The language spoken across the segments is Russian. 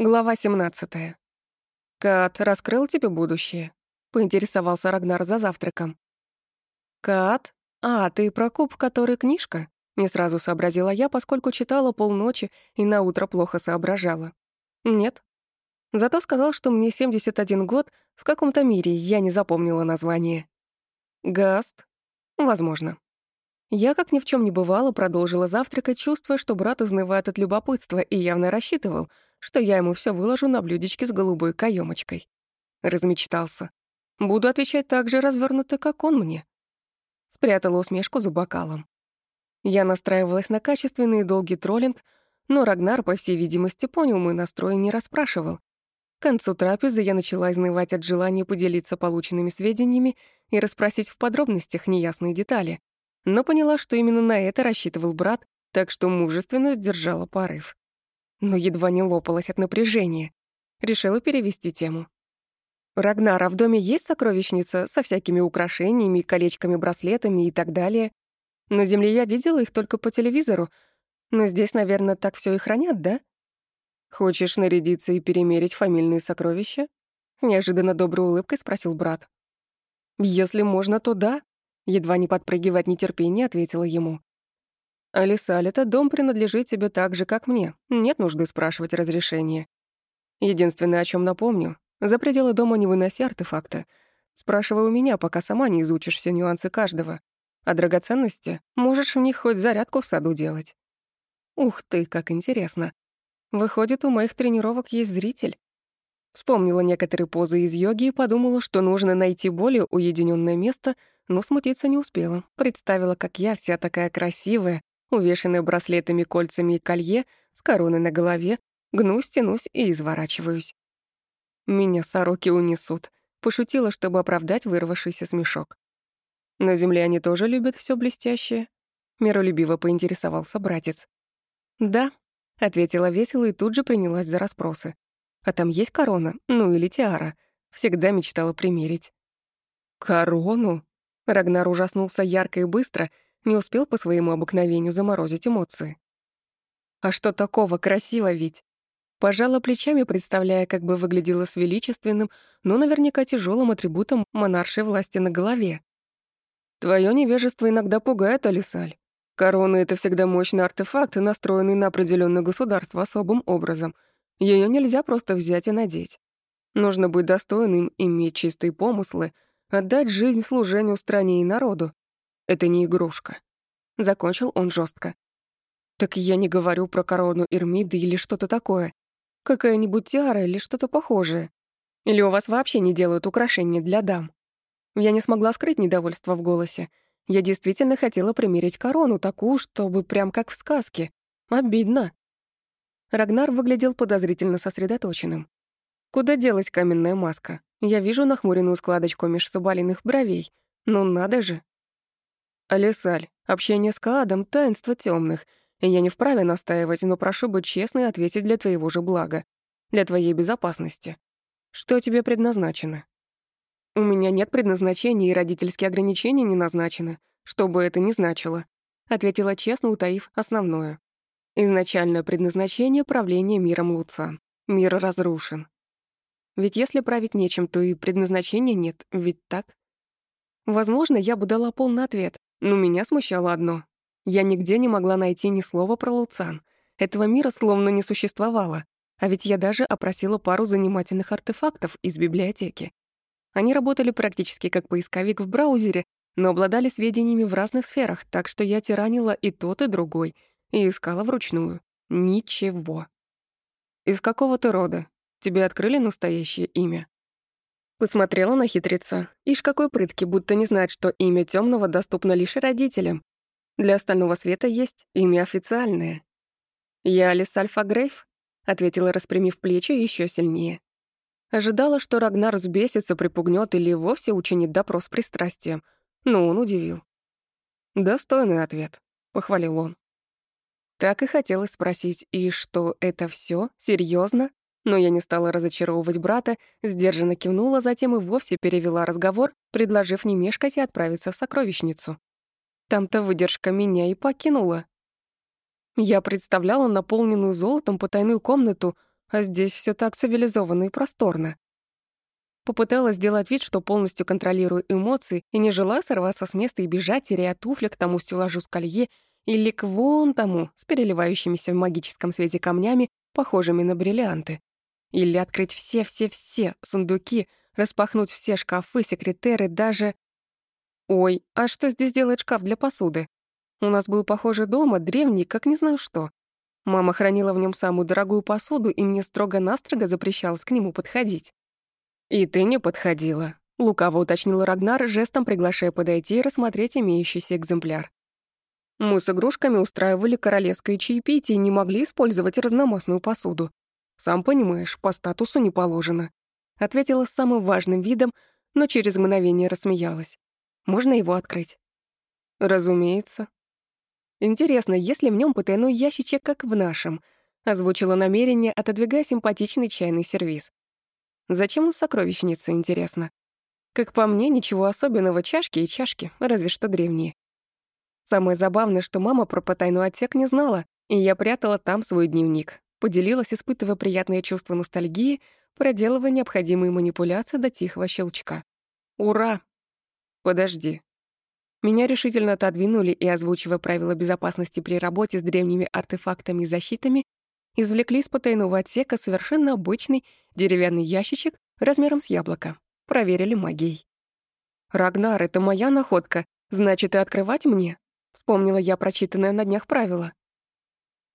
Глава 17. «Кат раскрыл тебе будущее?» — поинтересовался Рагнар за завтраком. «Кат? А, ты про куб, который книжка?» Не сразу сообразила я, поскольку читала полночи и на утро плохо соображала. «Нет». Зато сказал, что мне 71 год, в каком-то мире я не запомнила название. «Гаст?» «Возможно». Я, как ни в чем не бывало, продолжила завтракать, чувствуя, что брат изнывает от любопытства и явно рассчитывал — что я ему все выложу на блюдечке с голубой каемочкой. Размечтался. Буду отвечать так же развернуто, как он мне. Спрятала усмешку за бокалом. Я настраивалась на качественный и долгий троллинг, но Рагнар, по всей видимости, понял мой настрой и не расспрашивал. К концу трапезы я начала изнывать от желания поделиться полученными сведениями и расспросить в подробностях неясные детали, но поняла, что именно на это рассчитывал брат, так что мужественно сдержала порыв но едва не лопалась от напряжения. Решила перевести тему. «Рагнар, а в доме есть сокровищница со всякими украшениями, колечками, браслетами и так далее? На земле я видела их только по телевизору, но здесь, наверное, так все и хранят, да? Хочешь нарядиться и перемерить фамильные сокровища?» С неожиданно доброй улыбкой спросил брат. «Если можно, то да», — едва не подпрыгивая от нетерпения, ответила ему. «Алисаль, этот дом принадлежит тебе так же, как мне. Нет нужды спрашивать разрешения. Единственное, о чем напомню, за пределы дома не выноси артефакта. Спрашивай у меня, пока сама не изучишь все нюансы каждого. А драгоценности можешь в них хоть зарядку в саду делать. Ух ты, как интересно. Выходит, у моих тренировок есть зритель. Вспомнила некоторые позы из йоги и подумала, что нужно найти более уединенное место, но смутиться не успела. Представила, как я вся такая красивая, увешанная браслетами, кольцами и колье, с короной на голове, гнусь, тянусь и изворачиваюсь. Меня сороки унесут. Пошутила, чтобы оправдать вырвавшийся смешок. На земле они тоже любят все блестящее. Миролюбиво поинтересовался братец. «Да», — ответила весело и тут же принялась за расспросы. «А там есть корона? Ну или тиара?» Всегда мечтала примерить. «Корону?» Рагнар ужаснулся ярко и быстро — не успел по своему обыкновению заморозить эмоции. А что такого, красиво ведь. Пожала плечами, представляя, как бы выглядело с величественным, но наверняка тяжелым атрибутом монаршей власти на голове. Твое невежество иногда пугает, Алисаль. Корона — это всегда мощный артефакт, настроенный на определенное государство особым образом. Ее нельзя просто взять и надеть. Нужно быть достойным, иметь чистые помыслы, отдать жизнь служению стране и народу. Это не игрушка. Закончил он жестко. Так я не говорю про корону Эрмиды или что-то такое. Какая-нибудь тиара или что-то похожее. Или у вас вообще не делают украшения для дам? Я не смогла скрыть недовольство в голосе. Я действительно хотела примерить корону, такую, чтобы прям как в сказке. Обидно. Рагнар выглядел подозрительно сосредоточенным. Куда делась каменная маска? Я вижу нахмуренную складочку меж соболиных бровей. Ну надо же. «Алисаль, общение с Каадом — таинство темных, и я не вправе настаивать, но прошу быть честной и ответить для твоего же блага, для твоей безопасности. Что тебе предназначено?» «У меня нет предназначения, и родительские ограничения не назначены, что бы это ни значило», ответила честно, утаив основное. Изначальное предназначение — правления миром Луцан. Мир разрушен. Ведь если править нечем, то и предназначения нет, ведь так? Возможно, я бы дала полный ответ, но меня смущало одно. Я нигде не могла найти ни слова про Луцан. Этого мира словно не существовало. А ведь я даже опросила пару занимательных артефактов из библиотеки. Они работали практически как поисковик в браузере, но обладали сведениями в разных сферах, так что я тиранила и тот, и другой, и искала вручную. Ничего. «Из какого ты рода? Тебе открыли настоящее имя?» Посмотрела на хитреца. Ишь какой прытки, будто не знает, что имя темного доступно лишь родителям. Для остального света есть имя официальное. «Я Алис Альфа Грейв», — ответила, распрямив плечи еще сильнее. Ожидала, что Рагнар взбесится, припугнет или вовсе учинит допрос пристрастием, но он удивил. «Достойный ответ», — похвалил он. Так и хотелось спросить, и что, это все Серьезно? Но я не стала разочаровывать брата, сдержанно кивнула, затем и вовсе перевела разговор, предложив не мешкать и отправиться в сокровищницу. Там-то выдержка меня и покинула. Я представляла наполненную золотом потайную комнату, а здесь все так цивилизованно и просторно. Попыталась сделать вид, что полностью контролирую эмоции и не желаю сорваться с места и бежать, теряя туфли к тому стеллажу с колье или к вон тому с переливающимися в магическом свете камнями, похожими на бриллианты. Или открыть все-все-все сундуки, распахнуть все шкафы, секретеры, даже... Ой, а что здесь делает шкаф для посуды? У нас был похожий дома, древний, как не знаю что. Мама хранила в нем самую дорогую посуду, и мне строго-настрого запрещалось к нему подходить. «И ты не подходила», — лукаво уточнил Рагнар, жестом приглашая подойти и рассмотреть имеющийся экземпляр. Мы с игрушками устраивали королевское чаепитие и не могли использовать разномастную посуду. Сам понимаешь, по статусу не положено. Ответила с самым важным видом, но через мгновение рассмеялась. Можно его открыть? Разумеется. Интересно, есть ли в нем потайной ящичек, как в нашем? Озвучила намерение, отодвигая симпатичный чайный сервиз. Зачем он сокровищница, интересно? Как по мне, ничего особенного, чашки и чашки, разве что древние. Самое забавное, что мама про потайной отсек не знала, и я прятала там свой дневник. Поделилась, испытывая приятное чувство ностальгии, проделывая необходимые манипуляции до тихого щелчка. «Ура!» «Подожди». Меня решительно отодвинули и, озвучивая правила безопасности при работе с древними артефактами и защитами, извлекли из потайного отсека совершенно обычный деревянный ящичек размером с яблоко. Проверили магией. «Рагнар, это моя находка. Значит, и открывать мне?» Вспомнила я прочитанное на днях правило.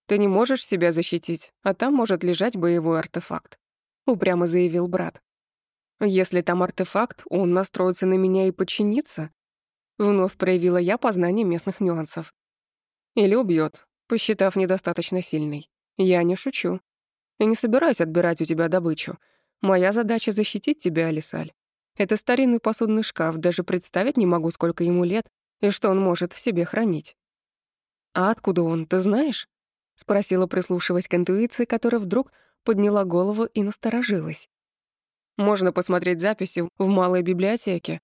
«Ты не можешь себя защитить, а там может лежать боевой артефакт», — упрямо заявил брат. «Если там артефакт, он настроится на меня и подчинится?» Вновь проявила я познание местных нюансов. «Или убьет, посчитав недостаточно сильный. Я не шучу. Я не собираюсь отбирать у тебя добычу. Моя задача — защитить тебя, Алисаль. Это старинный посудный шкаф, даже представить не могу, сколько ему лет и что он может в себе хранить. «А откуда он, ты знаешь?» — спросила, прислушиваясь к интуиции, которая вдруг подняла голову и насторожилась. «Можно посмотреть записи в малой библиотеке.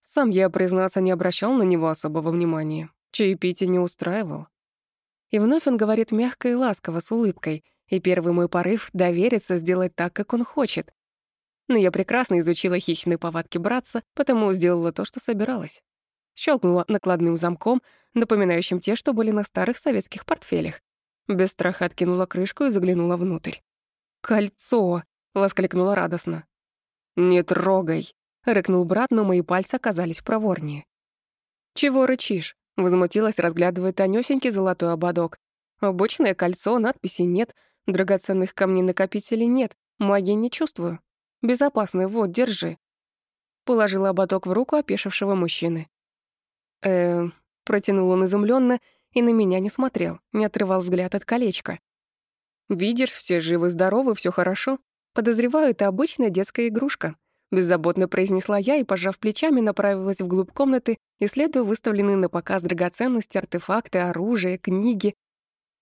Сам я, признаться, не обращал на него особого внимания. Чаепитие не устраивал. И вновь он говорит мягко и ласково, с улыбкой, и первый мой порыв — довериться, сделать так, как он хочет. Но я прекрасно изучила хищные повадки братца, потому сделала то, что собиралась. Щелкнула накладным замком, напоминающим те, что были на старых советских портфелях. Без страха откинула крышку и заглянула внутрь. «Кольцо!» — воскликнула радостно. «Не трогай!» — рыкнул брат, но мои пальцы оказались проворнее. «Чего рычишь?» Возмутилась, разглядывая тонёсенький золотой ободок. Обычное кольцо, надписи нет, драгоценных камней-накопителей нет, магии не чувствую. Безопасный, вот, держи. Положила ободок в руку опешившего мужчины. э протянул он изумленно и на меня не смотрел, не отрывал взгляд от колечка. «Видишь, все живы-здоровы, все хорошо. Подозреваю, это обычная детская игрушка. Беззаботно произнесла я и, пожав плечами, направилась вглубь комнаты, исследуя выставленные на показ драгоценности, артефакты, оружие, книги.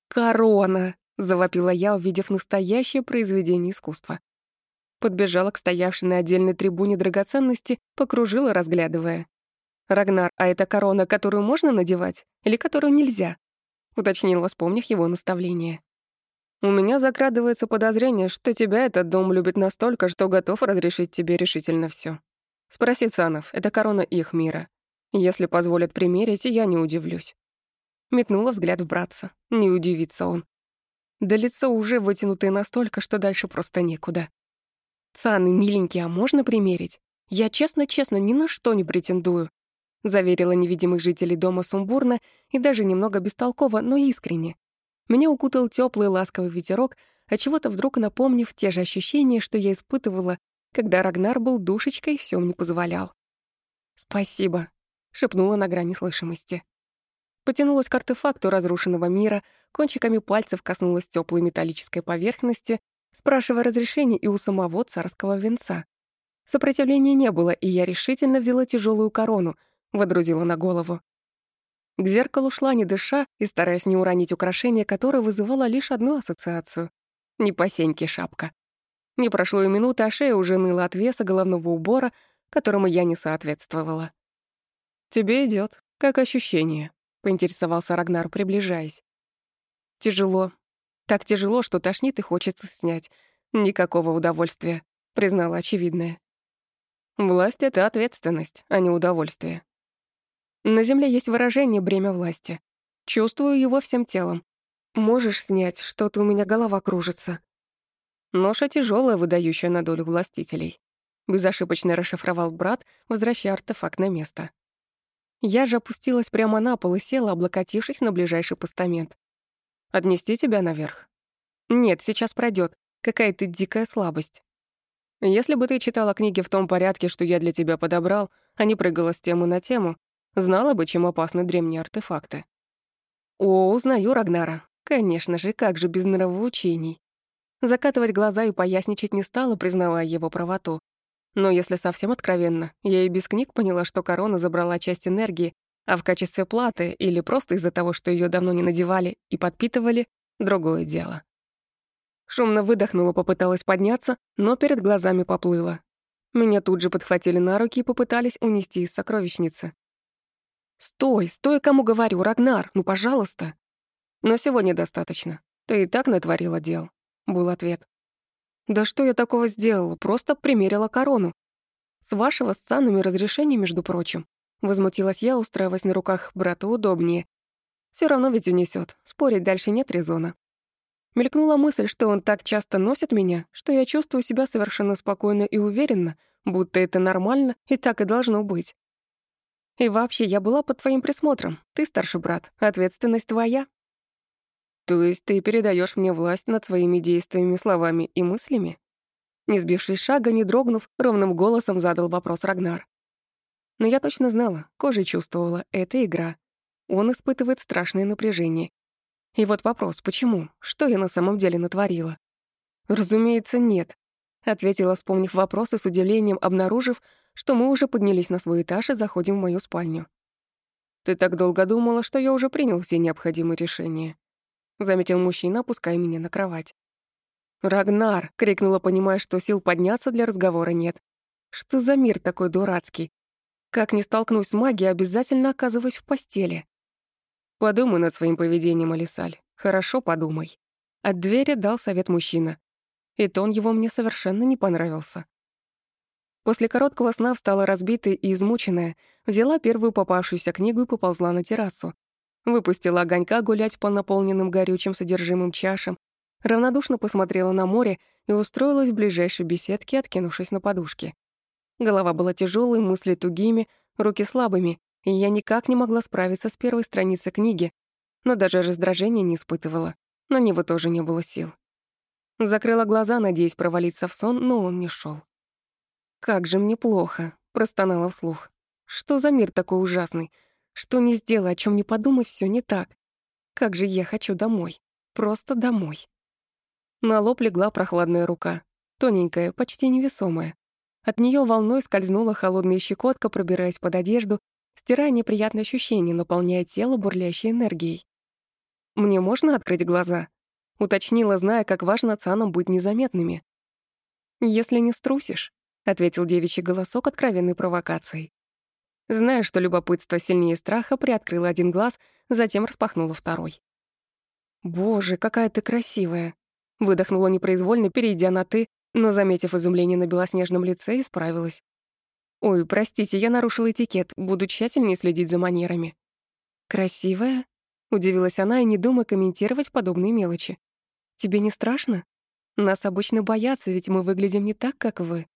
«Корона!» — завопила я, увидев настоящее произведение искусства. Подбежала к стоявшей на отдельной трибуне драгоценности, покружила, разглядывая. «Рагнар, а это корона, которую можно надевать? Или которую нельзя?» — уточнила, вспомнив его наставление. У меня закрадывается подозрение, что тебя этот дом любит настолько, что готов разрешить тебе решительно все. Спроси Цанов, это корона их мира. Если позволят примерить, я не удивлюсь. Метнула взгляд в братца. Не удивится он. Да лицо уже вытянутое настолько, что дальше просто некуда. «Цаны, миленький, а можно примерить? Я честно-честно ни на что не претендую», заверила невидимых жителей дома сумбурно и даже немного бестолково, но искренне. Меня укутал теплый ласковый ветерок, а чего-то вдруг напомнив те же ощущения, что я испытывала, когда Рагнар был душечкой и всё мне позволял. «Спасибо», — шепнула на грани слышимости. Потянулась к артефакту разрушенного мира, кончиками пальцев коснулась теплой металлической поверхности, спрашивая разрешения и у самого царского венца. Сопротивления не было, и я решительно взяла тяжелую корону, водрузила на голову. К зеркалу шла не дыша и стараясь не уронить украшение, которое вызывало лишь одну ассоциацию. Не по сеньке шапка. Не прошло и минуты, а шея уже ныла от веса головного убора, которому я не соответствовала. «Тебе идет, Как ощущение?» — поинтересовался Рагнар, приближаясь. «Тяжело. Так тяжело, что тошнит и хочется снять. Никакого удовольствия, признала очевидное. Власть — это ответственность, а не удовольствие. На Земле есть выражение «бремя власти». Чувствую его всем телом. Можешь снять, что-то у меня голова кружится. Ноша тяжелая, выдающая на долю властителей. Безошибочно расшифровал брат, возвращая артефакт на место. Я же опустилась прямо на пол и села, облокотившись на ближайший постамент. «Отнести тебя наверх?» «Нет, сейчас пройдет. Какая ты дикая слабость». «Если бы ты читала книги в том порядке, что я для тебя подобрал, а не прыгала с темы на тему, знала бы, чем опасны древние артефакты». «О, узнаю Рагнара. Конечно же, как же без нравоучений». Закатывать глаза и поясничать не стала, признавая его правоту. Но если совсем откровенно, я и без книг поняла, что корона забрала часть энергии, а в качестве платы или просто из-за того, что ее давно не надевали и подпитывали, другое дело. Шумно выдохнула, попыталась подняться, но перед глазами поплыла. Меня тут же подхватили на руки и попытались унести из сокровищницы. «Стой, стой, кому говорю, Рагнар, ну, пожалуйста!» «Но сегодня достаточно. Ты и так натворила дел», — был ответ. Да что я такого сделала? Просто примерила корону. С вашего с цанами разрешения, между прочим. Возмутилась я, устраиваясь на руках брата удобнее. Все равно ведь унесет. Спорить дальше нет резона. Мелькнула мысль, что он так часто носит меня, что я чувствую себя совершенно спокойно и уверенно, будто это нормально и так и должно быть. И вообще, я была под твоим присмотром. Ты старший брат, ответственность твоя. То есть ты передаешь мне власть над своими действиями, словами и мыслями? Не сбившись шага, не дрогнув, ровным голосом задал вопрос Рагнар. Но я точно знала, кожей чувствовала, это игра. Он испытывает страшное напряжение. И вот вопрос, почему? Что я на самом деле натворила? Разумеется, нет, ответила, вспомнив вопрос и с удивлением обнаружив, что мы уже поднялись на свой этаж и заходим в мою спальню. Ты так долго думала, что я уже принял все необходимые решения. — заметил мужчина, опуская меня на кровать. «Рагнар!» — крикнула, понимая, что сил подняться для разговора нет. «Что за мир такой дурацкий? Как не столкнусь с магией, обязательно оказываюсь в постели». «Подумай над своим поведением, Алисаль. Хорошо подумай». От двери дал совет мужчина. И тон его мне совершенно не понравился. После короткого сна встала разбитая и измученная, взяла первую попавшуюся книгу и поползла на террасу, Выпустила огонька гулять по наполненным горючим содержимым чашам, равнодушно посмотрела на море и устроилась в ближайшей беседке, откинувшись на подушке. Голова была тяжелой, мысли тугими, руки слабыми, и я никак не могла справиться с первой страницей книги, но даже раздражения не испытывала. На него тоже не было сил. Закрыла глаза, надеясь провалиться в сон, но он не шел. «Как же мне плохо», — простонала вслух. «Что за мир такой ужасный? Что не сделай, о чем не подумай, все не так. Как же я хочу домой. Просто домой. На лоб легла прохладная рука. Тоненькая, почти невесомая. От нее волной скользнула холодная щекотка, пробираясь под одежду, стирая неприятные ощущения, наполняя тело бурлящей энергией. «Мне можно открыть глаза?» — уточнила, зная, как важно цанам быть незаметными. «Если не струсишь», — ответил девичий голосок откровенной провокацией. Зная, что любопытство сильнее страха, приоткрыла один глаз, затем распахнула второй. «Боже, какая ты красивая!» Выдохнула непроизвольно, перейдя на «ты», но, заметив изумление на белоснежном лице, исправилась. «Ой, простите, я нарушила этикет, буду тщательнее следить за манерами». «Красивая?» — удивилась она и не думая комментировать подобные мелочи. «Тебе не страшно? Нас обычно боятся, ведь мы выглядим не так, как вы».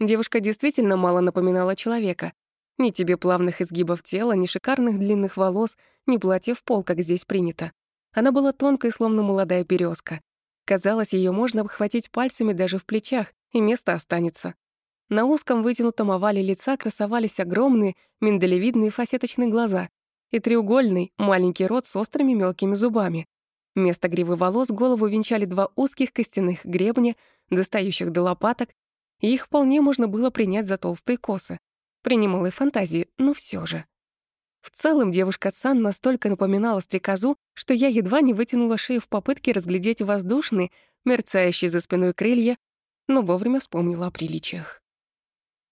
Девушка действительно мало напоминала человека, ни тебе плавных изгибов тела, ни шикарных длинных волос, ни платья в пол, как здесь принято. Она была тонкой, словно молодая березка. Казалось, ее можно обхватить пальцами даже в плечах, и место останется. На узком вытянутом овале лица красовались огромные, миндалевидные фасеточные глаза и треугольный, маленький рот с острыми мелкими зубами. Вместо гривы волос голову венчали два узких костяных гребня, достающих до лопаток, и их вполне можно было принять за толстые косы. При немалой фантазии, но все же. В целом девушка Цан настолько напоминала стрекозу, что я едва не вытянула шею в попытке разглядеть воздушные, мерцающие за спиной крылья, но вовремя вспомнила о приличиях.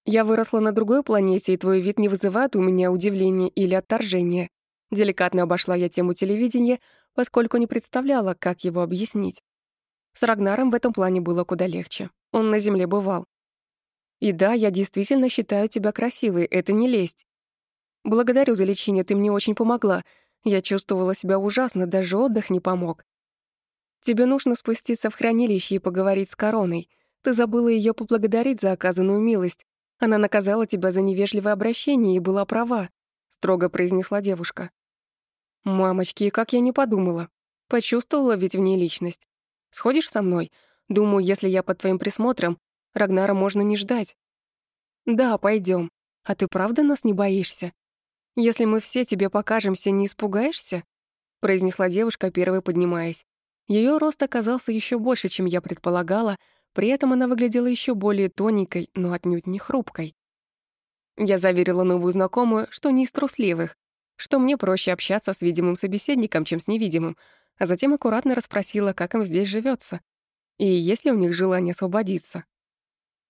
Я выросла на другой планете, и твой вид не вызывает у меня удивления или отторжения. Деликатно обошла я тему телевидения, поскольку не представляла, как его объяснить. С Рагнаром в этом плане было куда легче. Он на земле бывал. И да, я действительно считаю тебя красивой, это не лесть. Благодарю за лечение, ты мне очень помогла. Я чувствовала себя ужасно, даже отдых не помог. Тебе нужно спуститься в хранилище и поговорить с Короной. Ты забыла ее поблагодарить за оказанную милость. Она наказала тебя за невежливое обращение и была права», — строго произнесла девушка. «Мамочки, как я не подумала. Почувствовала ведь в ней личность. Сходишь со мной? Думаю, если я под твоим присмотром, Рагнара можно не ждать». «Да, пойдем. А ты правда нас не боишься? Если мы все тебе покажемся, не испугаешься?» произнесла девушка, первой поднимаясь. Ее рост оказался еще больше, чем я предполагала, при этом она выглядела еще более тоненькой, но отнюдь не хрупкой. Я заверила новую знакомую, что не из трусливых, что мне проще общаться с видимым собеседником, чем с невидимым, а затем аккуратно расспросила, как им здесь живется, и есть ли у них желание освободиться.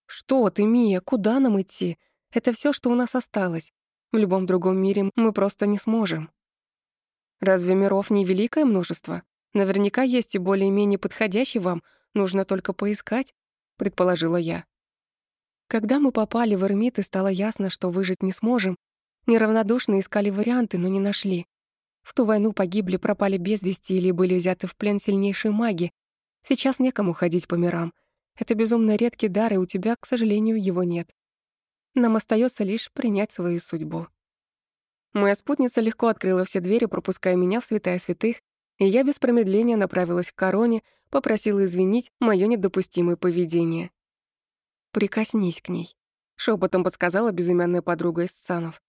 «Что ты, Мия, куда нам идти? Это все, что у нас осталось. В любом другом мире мы просто не сможем». «Разве миров не великое множество? Наверняка есть и более-менее подходящий вам, нужно только поискать», — предположила я. Когда мы попали в Эрмит и стало ясно, что выжить не сможем, неравнодушно искали варианты, но не нашли. В ту войну погибли, пропали без вести или были взяты в плен сильнейшие маги. Сейчас некому ходить по мирам. Это безумно редкий дар, и у тебя, к сожалению, его нет. Нам остается лишь принять свою судьбу. Моя спутница легко открыла все двери, пропуская меня в святая святых, и я без промедления направилась к короне, попросила извинить моё недопустимое поведение. «Прикоснись к ней», — шепотом подсказала безымянная подруга из Цанов.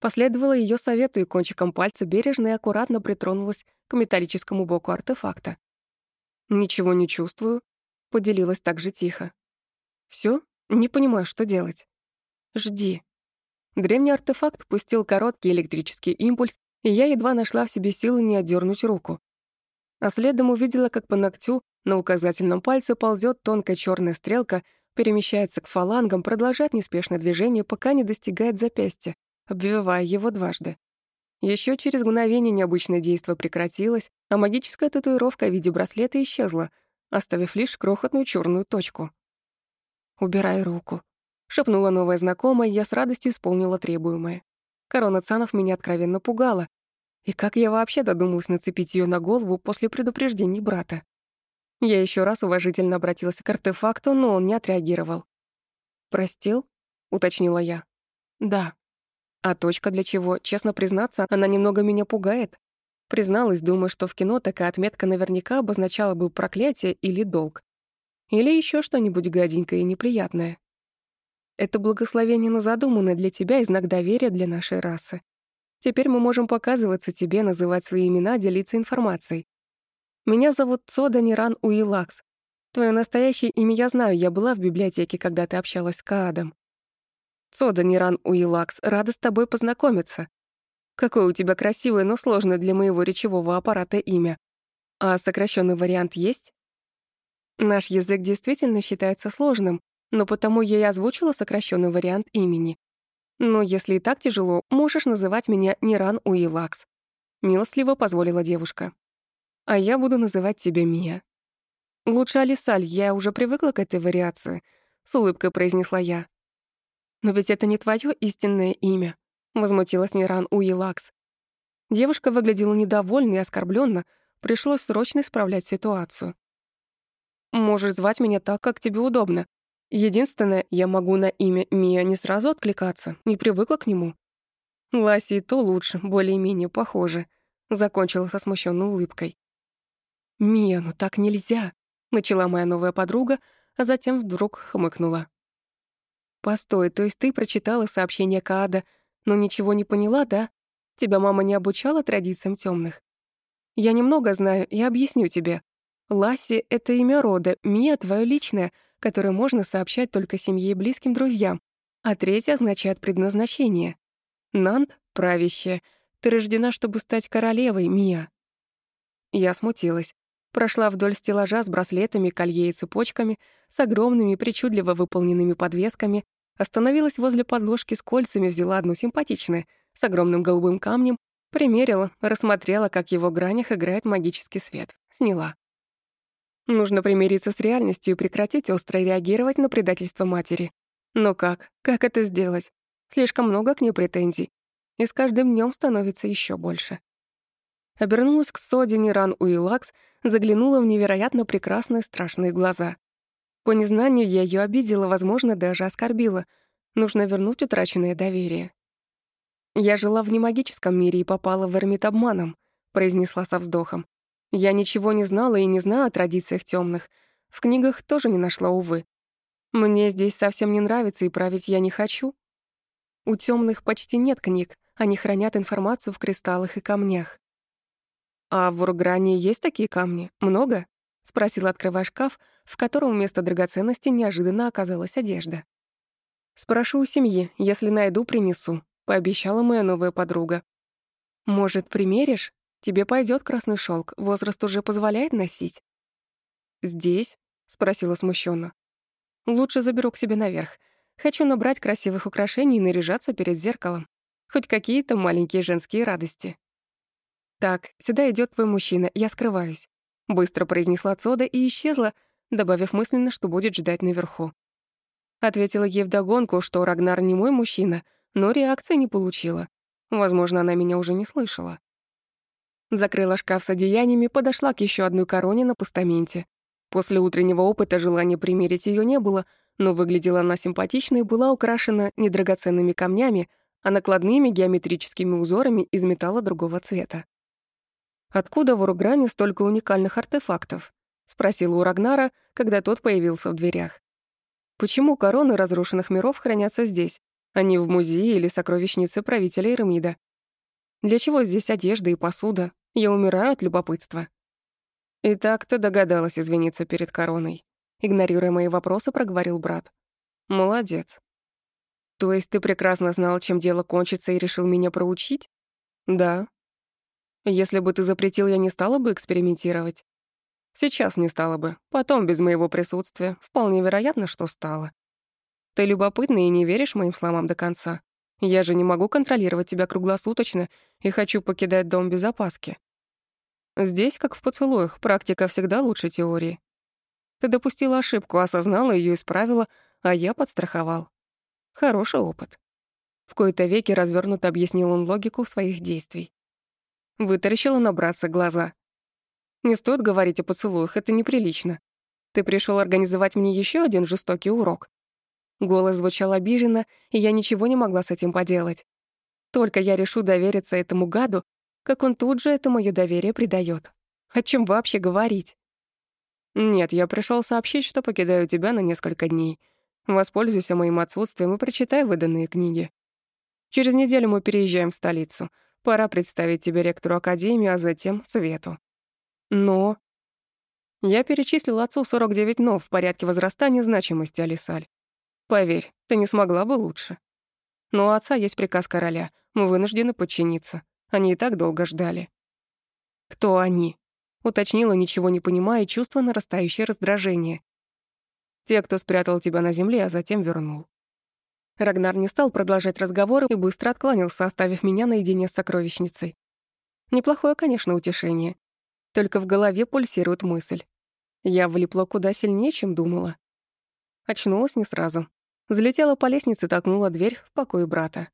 Последовала ее совету и кончиком пальца бережно и аккуратно притронулась к металлическому боку артефакта. «Ничего не чувствую», — поделилась так же тихо. Все, Не понимаю, что делать». «Жди». Древний артефакт пустил короткий электрический импульс, и я едва нашла в себе силы не отдернуть руку. А следом увидела, как по ногтю на указательном пальце ползет тонкая черная стрелка, перемещается к фалангам, продолжает неспешное движение, пока не достигает запястья, обвивая его дважды. Еще через мгновение необычное действие прекратилось, а магическая татуировка в виде браслета исчезла, оставив лишь крохотную черную точку. «Убирай руку», — шепнула новая знакомая, я с радостью исполнила требуемое. Корона Цанов меня откровенно пугала. И как я вообще додумалась нацепить ее на голову после предупреждений брата? Я еще раз уважительно обратилась к артефакту, но он не отреагировал. «Простил?» — уточнила я. «Да», а точка для чего? Честно признаться, она немного меня пугает. Призналась, думая, что в кино такая отметка наверняка обозначала бы проклятие или долг. Или еще что-нибудь гаденькое и неприятное. Это благословение на задуманное для тебя и знак доверия для нашей расы. Теперь мы можем показываться тебе, называть свои имена, делиться информацией. Меня зовут Цода Ниран Уилакс. Твое настоящее имя я знаю, я была в библиотеке, когда ты общалась с Каадом. Сода Ниран Уилакс, рада с тобой познакомиться. Какое у тебя красивое, но сложное для моего речевого аппарата имя. А сокращенный вариант есть? Наш язык действительно считается сложным, но потому я и озвучила сокращенный вариант имени. Но если и так тяжело, можешь называть меня Ниран Уилакс. Милостливо позволила девушка. А я буду называть тебя Мия. Лучше Алисаль, я уже привыкла к этой вариации, с улыбкой произнесла я. «Но ведь это не твое истинное имя», — возмутилась Ниран Уилакс. Девушка выглядела недовольной и оскорбленно, пришлось срочно исправлять ситуацию. «Можешь звать меня так, как тебе удобно. Единственное, я могу на имя Мия не сразу откликаться, не привыкла к нему». Ласи то лучше, более-менее похоже, закончила со смущенной улыбкой. «Мия, ну так нельзя», — начала моя новая подруга, а затем вдруг хмыкнула. «Постой, то есть ты прочитала сообщение Каада, но ничего не поняла, да? Тебя мама не обучала традициям темных? Я немного знаю и объясню тебе. Ласси — это имя рода, Мия — твое личное, которое можно сообщать только семье и близким друзьям, а третье означает предназначение. Нант — правящая. Ты рождена, чтобы стать королевой, Мия. Я смутилась. Прошла вдоль стеллажа с браслетами, колье и цепочками, с огромными, причудливо выполненными подвесками, Остановилась возле подложки с кольцами, взяла одну симпатичную, с огромным голубым камнем, примерила, рассмотрела, как в его гранях играет магический свет. Сняла. Нужно примириться с реальностью и прекратить остро реагировать на предательство матери. Но как? Как это сделать? Слишком много к ней претензий. И с каждым днем становится еще больше. Обернулась к Соде Ниран Уилакс, заглянула в невероятно прекрасные страшные глаза. По незнанию я ее обидела, возможно, даже оскорбила. Нужно вернуть утраченное доверие. «Я жила в немагическом мире и попала в эрмит обманом», произнесла со вздохом. «Я ничего не знала и не знаю о традициях темных. В книгах тоже не нашла, увы. Мне здесь совсем не нравится, и править я не хочу. У темных почти нет книг, они хранят информацию в кристаллах и камнях. «А в Ургране есть такие камни? Много?» — спросила, открывая шкаф, в котором вместо драгоценности неожиданно оказалась одежда. «Спрошу у семьи, если найду, принесу», — пообещала моя новая подруга. «Может, примеришь? Тебе пойдет красный шелк, возраст уже позволяет носить». «Здесь?» — спросила смущенно. «Лучше заберу к себе наверх. Хочу набрать красивых украшений и наряжаться перед зеркалом. Хоть какие-то маленькие женские радости». «Так, сюда идет твой мужчина, я скрываюсь», — быстро произнесла Цода и исчезла, добавив мысленно, что будет ждать наверху. Ответила ей вдогонку, что Рагнар не мой мужчина, но реакции не получила. Возможно, она меня уже не слышала. Закрыла шкаф с одеяниями, подошла к еще одной короне на постаменте. После утреннего опыта желания примерить ее не было, но выглядела она симпатично и была украшена не драгоценными камнями, а накладными геометрическими узорами из металла другого цвета. «Откуда в Уругране столько уникальных артефактов?» — спросила у Рагнара, когда тот появился в дверях. «Почему короны разрушенных миров хранятся здесь, а не в музее или сокровищнице правителя Ирамида? Для чего здесь одежда и посуда? Я умираю от любопытства». «И так ты догадалась извиниться перед короной», — игнорируя мои вопросы, проговорил брат. «Молодец». «То есть ты прекрасно знал, чем дело кончится, и решил меня проучить?» «Да», если бы ты запретил, я не стала бы экспериментировать. Сейчас не стала бы. Потом, без моего присутствия, вполне вероятно, что стала. Ты любопытный и не веришь моим словам до конца. Я же не могу контролировать тебя круглосуточно и хочу покидать дом без опаски. Здесь, как в поцелуях, практика всегда лучше теории. Ты допустила ошибку, осознала ее, исправила, а я подстраховал. Хороший опыт. В кои-то веки развернуто объяснил он логику своих действий. Вытаращила на братца глаза. «Не стоит говорить о поцелуях, это неприлично. Ты пришел организовать мне еще один жестокий урок». Голос звучал обиженно, и я ничего не могла с этим поделать. Только я решу довериться этому гаду, как он тут же это моё доверие предает. О чем вообще говорить? Нет, я пришел сообщить, что покидаю тебя на несколько дней. Воспользуйся моим отсутствием и прочитай выданные книги. Через неделю мы переезжаем в столицу. Пора представить тебе ректору Академии, а затем Свету. Но... Я перечислил отцу 49 нов в порядке возрастания значимости, Алисаль. Поверь, ты не смогла бы лучше. Но у отца есть приказ короля. Мы вынуждены подчиниться. Они и так долго ждали. Кто они? Уточнила, ничего не понимая, чувство нарастающее раздражение. Те, кто спрятал тебя на земле, а затем вернул. Рагнар не стал продолжать разговор и быстро откланялся, оставив меня наедине с сокровищницей. Неплохое, конечно, утешение. Только в голове пульсирует мысль. Я влипла куда сильнее, чем думала. Очнулась не сразу. Взлетела по лестнице, толкнула дверь в покой брата.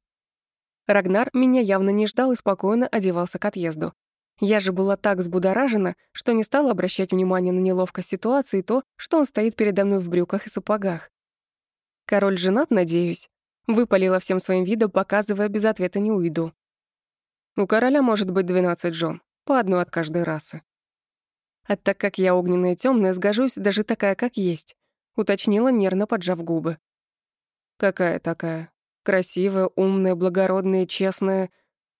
Рагнар меня явно не ждал и спокойно одевался к отъезду. Я же была так взбудоражена, что не стала обращать внимания на неловкость ситуации и то, что он стоит передо мной в брюках и сапогах. Король женат, надеюсь?» Выпалила всем своим видом, показывая, без ответа не уйду. У короля может быть двенадцать жен, по одной от каждой расы. А так как я огненная темная, сгожусь даже такая, как есть, уточнила, нервно поджав губы. Какая такая? Красивая, умная, благородная, честная,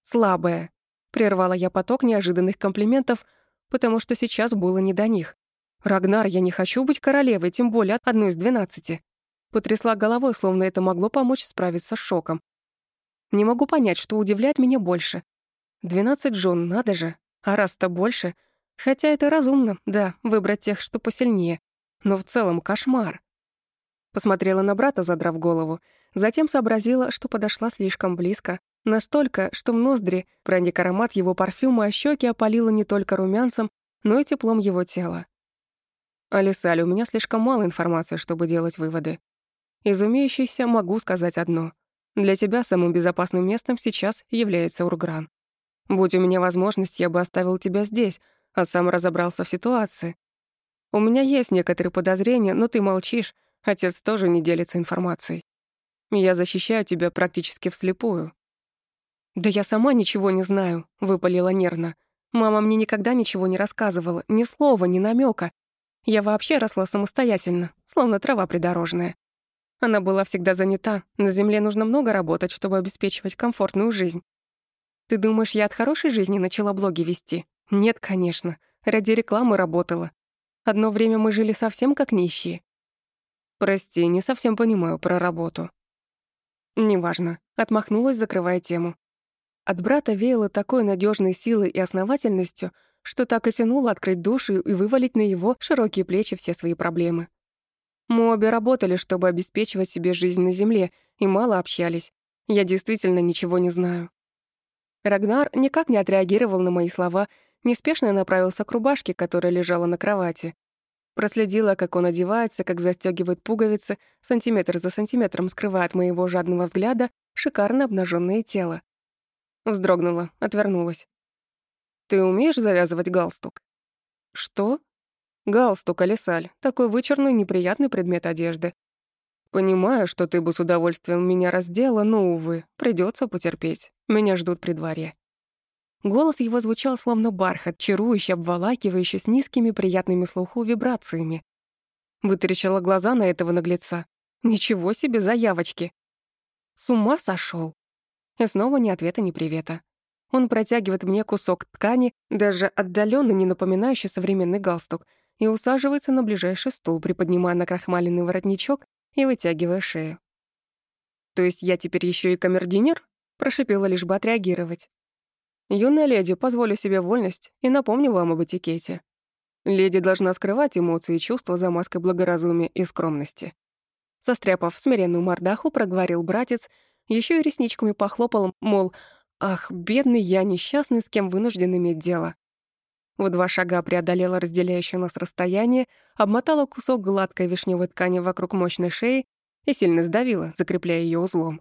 слабая. Прервала я поток неожиданных комплиментов, потому что сейчас было не до них. Рагнар, я не хочу быть королевой, тем более одной из двенадцати. Потрясла головой, словно это могло помочь справиться с шоком. Не могу понять, что удивляет меня больше. Двенадцать жен, надо же. А раз-то больше. Хотя это разумно, да, выбрать тех, что посильнее. Но в целом кошмар. Посмотрела на брата, задрав голову. Затем сообразила, что подошла слишком близко. Настолько, что в ноздри проник аромат его парфюма, а щеки опалило не только румянцем, но и теплом его тела. Алисаль, у меня слишком мало информации, чтобы делать выводы. Из умеющейся могу сказать одно. Для тебя самым безопасным местом сейчас является Ургран. Будь у меня возможность, я бы оставил тебя здесь, а сам разобрался в ситуации. У меня есть некоторые подозрения, но ты молчишь, отец тоже не делится информацией. Я защищаю тебя практически вслепую». «Да я сама ничего не знаю», — выпалила нервно. «Мама мне никогда ничего не рассказывала, ни слова, ни намека. Я вообще росла самостоятельно, словно трава придорожная. Она была всегда занята, на земле нужно много работать, чтобы обеспечивать комфортную жизнь. Ты думаешь, я от хорошей жизни начала блоги вести? Нет, конечно. Ради рекламы работала. Одно время мы жили совсем как нищие. Прости, не совсем понимаю про работу. Неважно. Отмахнулась, закрывая тему. От брата веяло такой надежной силой и основательностью, что так и тянуло открыть душу и вывалить на его широкие плечи все свои проблемы. Мы обе работали, чтобы обеспечивать себе жизнь на земле, и мало общались. Я действительно ничего не знаю. Рагнар никак не отреагировал на мои слова, неспешно направился к рубашке, которая лежала на кровати. Проследила, как он одевается, как застегивает пуговицы, сантиметр за сантиметром скрывая от моего жадного взгляда шикарно обнаженное тело. Вздрогнула, отвернулась. «Ты умеешь завязывать галстук?» «Что?» «Галстук, Алисаль, такой вычурный неприятный предмет одежды. Понимаю, что ты бы с удовольствием меня раздела, но, увы, придется потерпеть. Меня ждут при дворе». Голос его звучал словно бархат, чарующий, обволакивающий с низкими приятными слуху вибрациями. Вытаращила глаза на этого наглеца. Ничего себе заявочки. С ума сошел. И снова ни ответа, ни привета. Он протягивает мне кусок ткани, даже отдаленно не напоминающий современный галстук, и усаживается на ближайший стул, приподнимая накрахмаленный воротничок и вытягивая шею. «То есть я теперь еще и камердинер?» Прошипела лишь бы отреагировать. «Юная леди, позволю себе вольность и напомню вам об этикете. Леди должна скрывать эмоции и чувства за маской благоразумия и скромности». Состряпав смиренную мордаху, проговорил братец, еще и ресничками похлопал, мол, «Ах, бедный я, несчастный, с кем вынужден иметь дело». В два шага преодолела разделяющее нас расстояние, обмотала кусок гладкой вишневой ткани вокруг мощной шеи и сильно сдавила, закрепляя ее узлом.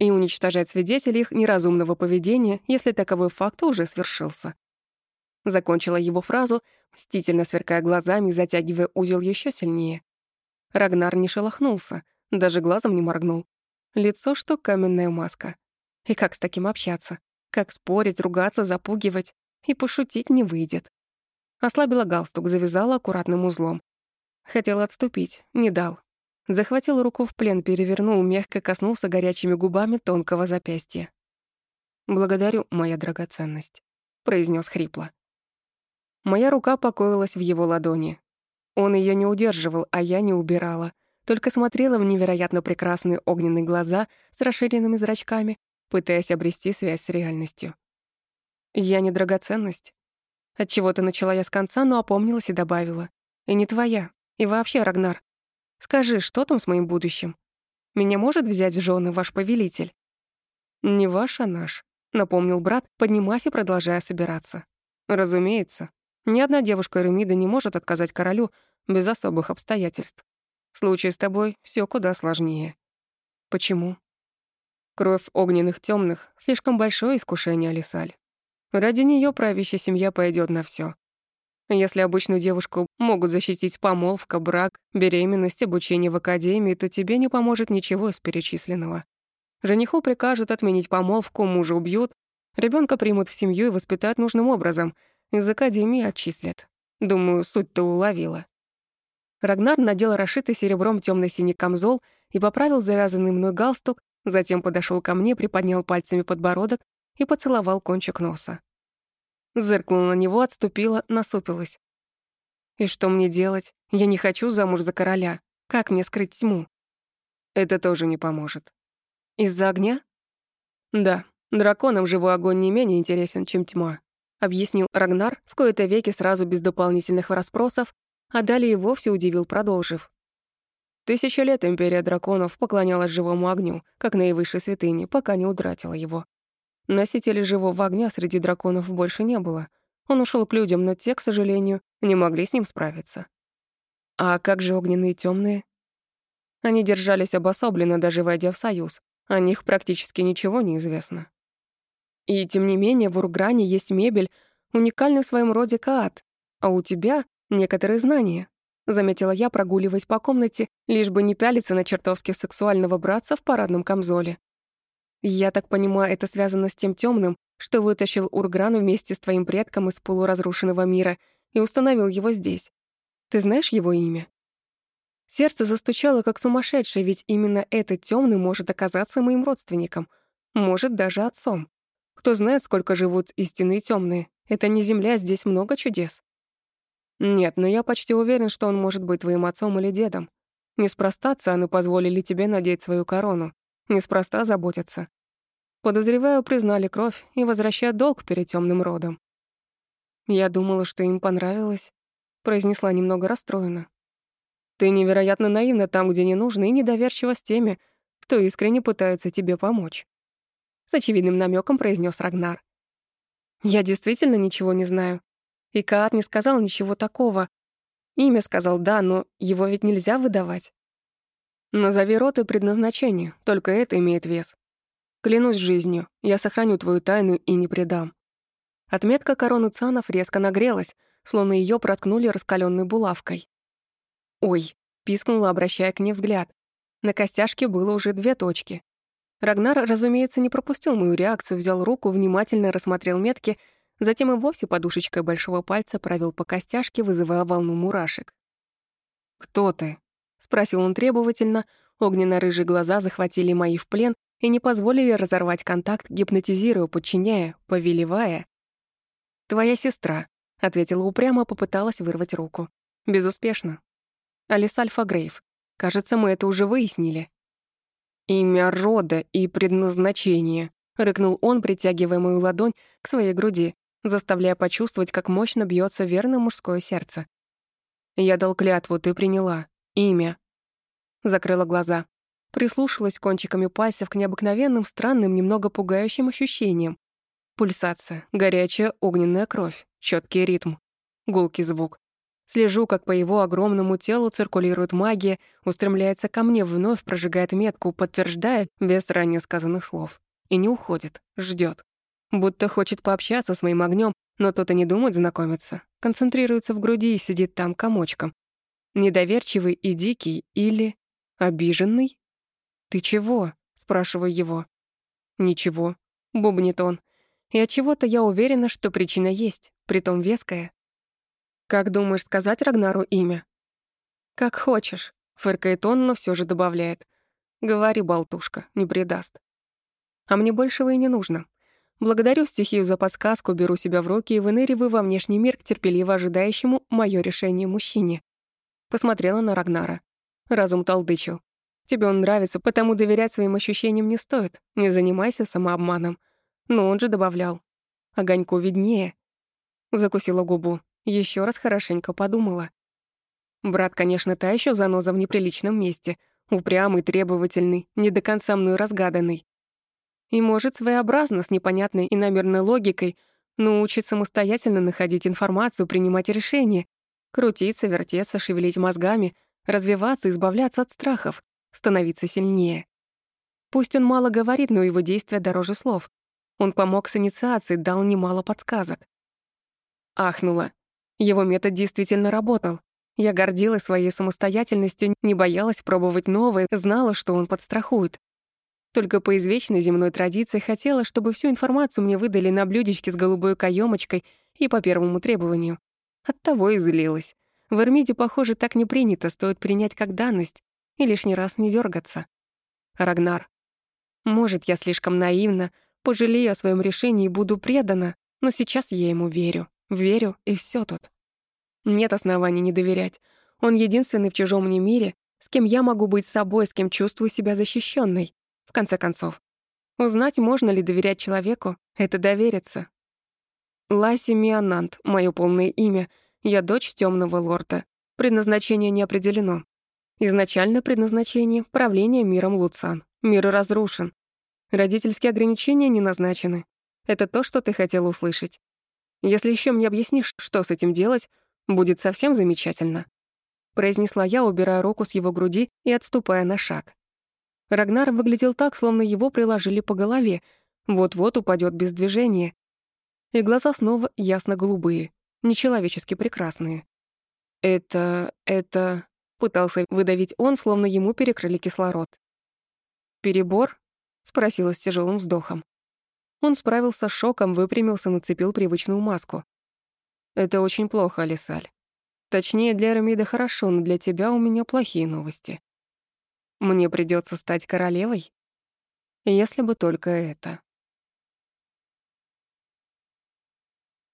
И уничтожать свидетелей их неразумного поведения, если таковой факт уже свершился. Закончила его фразу, мстительно сверкая глазами затягивая узел еще сильнее. Рагнар не шелохнулся, даже глазом не моргнул. Лицо, что каменная маска. И как с таким общаться? Как спорить, ругаться, запугивать? И пошутить не выйдет. Ослабила галстук, завязала аккуратным узлом. Хотела отступить, не дал. Захватил руку в плен, перевернул, мягко коснулся горячими губами тонкого запястья. «Благодарю, моя драгоценность», — произнес хрипло. Моя рука покоилась в его ладони. Он ее не удерживал, а я не убирала. Только смотрела в невероятно прекрасные огненные глаза с расширенными зрачками пытаясь обрести связь с реальностью. «Я не драгоценность». Отчего-то начала я с конца, но опомнилась и добавила. «И не твоя. И вообще, Рагнар, скажи, что там с моим будущим? Меня может взять в жены ваш повелитель?» «Не ваш, а наш», — напомнил брат, поднимаясь и продолжая собираться. «Разумеется. Ни одна девушка Ремида не может отказать королю без особых обстоятельств. В случае с тобой все куда сложнее». «Почему?» Кровь огненных темных слишком большое искушение, Алисаль. Ради нее правящая семья пойдет на все. Если обычную девушку могут защитить помолвка, брак, беременность, обучение в академии, то тебе не поможет ничего из перечисленного. Жениху прикажут отменить помолвку, мужа убьют, ребенка примут в семью и воспитают нужным образом, из академии отчислят. Думаю, суть ты уловила. Рагнар надел расшитый серебром темно синий камзол и поправил завязанный мной галстук, Затем подошел ко мне, приподнял пальцами подбородок и поцеловал кончик носа. Зыркнула на него, отступила, насупилась. «И что мне делать? Я не хочу замуж за короля. Как мне скрыть тьму?» «Это тоже не поможет». «Из-за огня?» «Да, драконам живой огонь не менее интересен, чем тьма», объяснил Рагнар, в кои-то веки сразу без дополнительных расспросов, а далее вовсе удивил, продолжив. Тысяча лет империя драконов поклонялась живому огню, как наивысшей святыне, пока не утратила его. Носителей живого огня среди драконов больше не было. Он ушел к людям, но те, к сожалению, не могли с ним справиться. А как же огненные темные? Они держались обособленно, даже войдя в союз. О них практически ничего не известно. И тем не менее в Ургране есть мебель, уникальный в своем роде каат, а у тебя некоторые знания, заметила я, прогуливаясь по комнате, лишь бы не пялиться на чертовски сексуального братца в парадном камзоле. Я так понимаю, это связано с тем темным, что вытащил Ургран вместе с твоим предком из полуразрушенного мира и установил его здесь. Ты знаешь его имя? Сердце застучало как сумасшедшее, ведь именно этот темный может оказаться моим родственником, может даже отцом. Кто знает, сколько живут истинные темные. Это не земля, здесь много чудес. Нет, но я почти уверен, что он может быть твоим отцом или дедом. Неспроста цаны позволили тебе надеть свою корону. Неспроста заботятся. Подозреваю, признали кровь и возвращают долг перед темным родом. Я думала, что им понравилось, произнесла немного расстроена. Ты невероятно наивна там, где не нужно, и недоверчива с теми, кто искренне пытается тебе помочь. С очевидным намеком произнес Рагнар. Я действительно ничего не знаю. И Каат не сказал ничего такого. Имя сказал «да», но его ведь нельзя выдавать. Назови рот и предназначение, только это имеет вес. Клянусь жизнью, я сохраню твою тайну и не предам. Отметка короны цанов резко нагрелась, словно ее проткнули раскаленной булавкой. «Ой!» — пискнула, обращая к ней взгляд. На костяшке было уже две точки. Рагнар, разумеется, не пропустил мою реакцию, взял руку, внимательно рассмотрел метки — Затем и вовсе подушечкой большого пальца провел по костяшке, вызывая волну мурашек. «Кто ты?» — спросил он требовательно. Огненно-рыжие глаза захватили мои в плен и не позволили разорвать контакт, гипнотизируя, подчиняя, повелевая. «Твоя сестра», — ответила упрямо, попыталась вырвать руку. «Безуспешно». Алис Альфа Грейв. Кажется, мы это уже выяснили. «Имя рода и предназначение», — рыкнул он, притягивая мою ладонь к своей груди заставляя почувствовать, как мощно бьется верно мужское сердце. «Я дал клятву, ты приняла. Имя». Закрыла глаза. Прислушалась кончиками пальцев к необыкновенным, странным, немного пугающим ощущениям. Пульсация, горячая огненная кровь, четкий ритм, гулкий звук. Слежу, как по его огромному телу циркулирует магия, устремляется ко мне, вновь прожигает метку, подтверждая без ранее сказанных слов. И не уходит, ждет. Будто хочет пообщаться с моим огнем, но тот и не думает знакомиться. Концентрируется в груди и сидит там комочком. Недоверчивый и дикий или... обиженный? «Ты чего?» — спрашиваю его. «Ничего», — бубнит он. И от чего то я уверена, что причина есть, притом веская. «Как думаешь сказать Рагнару имя?» «Как хочешь», — фыркает он, но все же добавляет. «Говори, болтушка, не предаст». А мне большего и не нужно. Благодарю стихию за подсказку, беру себя в руки и выныриваю во внешний мир к терпеливо ожидающему моё решение мужчине. Посмотрела на Рагнара. Разум толдычил. Тебе он нравится, потому доверять своим ощущениям не стоит. Не занимайся самообманом. Но он же добавлял. Огоньку виднее. Закусила губу. Еще раз хорошенько подумала. Брат, конечно, та еще заноза в неприличном месте. Упрямый, требовательный, не до конца мной разгаданный. И может своеобразно, с непонятной и намеренной логикой, научить самостоятельно находить информацию, принимать решения, крутиться, вертеться, шевелить мозгами, развиваться, избавляться от страхов, становиться сильнее. Пусть он мало говорит, но его действия дороже слов. Он помог с инициацией, дал немало подсказок. Ахнула. Его метод действительно работал. Я гордилась своей самостоятельностью, не боялась пробовать новое, знала, что он подстрахует. Только по извечной земной традиции хотела, чтобы всю информацию мне выдали на блюдечке с голубой каемочкой и по первому требованию. Оттого и злилась. В Эрмиде, похоже, так не принято, стоит принять как данность и лишний раз не дергаться. Рагнар. Может, я слишком наивна, пожалею о своем решении и буду предана, но сейчас я ему верю. Верю, и все тут. Нет оснований не доверять. Он единственный в чужом мне мире, с кем я могу быть собой, с кем чувствую себя защищенной. В конце концов, узнать, можно ли доверять человеку, это довериться. Ласи Мианант, мое полное имя. Я дочь темного лорда. Предназначение не определено. Изначально предназначение — правление миром Луцан. Мир разрушен. Родительские ограничения не назначены. Это то, что ты хотел услышать. Если еще мне объяснишь, что с этим делать, будет совсем замечательно. произнесла я, убирая руку с его груди и отступая на шаг. Рагнар выглядел так, словно его приложили по голове, вот-вот упадет без движения. И глаза снова ясно-голубые, нечеловечески прекрасные. «Это... это...» — пытался выдавить он, словно ему перекрыли кислород. «Перебор?» — спросила с тяжелым вздохом. Он справился с шоком, выпрямился, нацепил привычную маску. «Это очень плохо, Алисаль. Точнее, для Рамида хорошо, но для тебя у меня плохие новости. Мне придется стать королевой? Если бы только это.